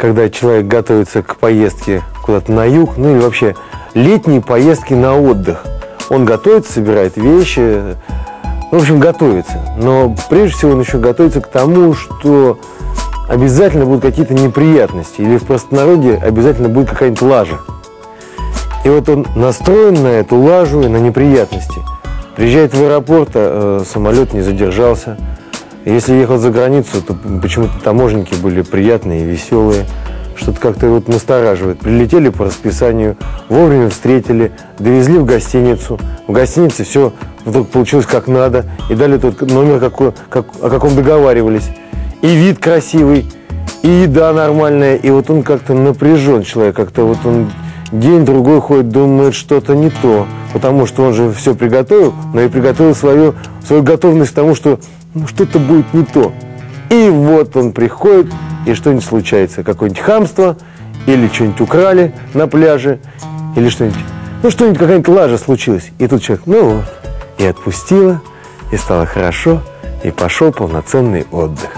когда человек готовится к поездке куда-то на юг, ну или вообще летние поездки на отдых. Он готовится, собирает вещи, в общем, готовится. Но прежде всего он еще готовится к тому, что обязательно будут какие-то неприятности. Или в простонародье обязательно будет какая-нибудь лажа. И вот он настроен на эту лажу и на неприятности. Приезжает в аэропорт, а э, самолет не задержался. Если ехал за границу, то почему-то таможенники были приятные и веселые. Что-то как-то вот настораживает. Прилетели по расписанию, вовремя встретили, довезли в гостиницу. В гостинице все вдруг получилось как надо. И дали тот номер, какой, как, о каком договаривались. И вид красивый, и еда нормальная. И вот он как-то напряжен человек, как-то вот он день-другой ходит, думает, что-то не то. Потому что он же все приготовил, но и приготовил свою, свою готовность к тому, что ну, что-то будет не то. И вот он приходит, и что-нибудь случается. Какое-нибудь хамство, или что-нибудь украли на пляже, или что-нибудь, ну что-нибудь, какая-нибудь лажа случилась. И тут человек, ну вот, и отпустила, и стало хорошо, и пошел полноценный отдых.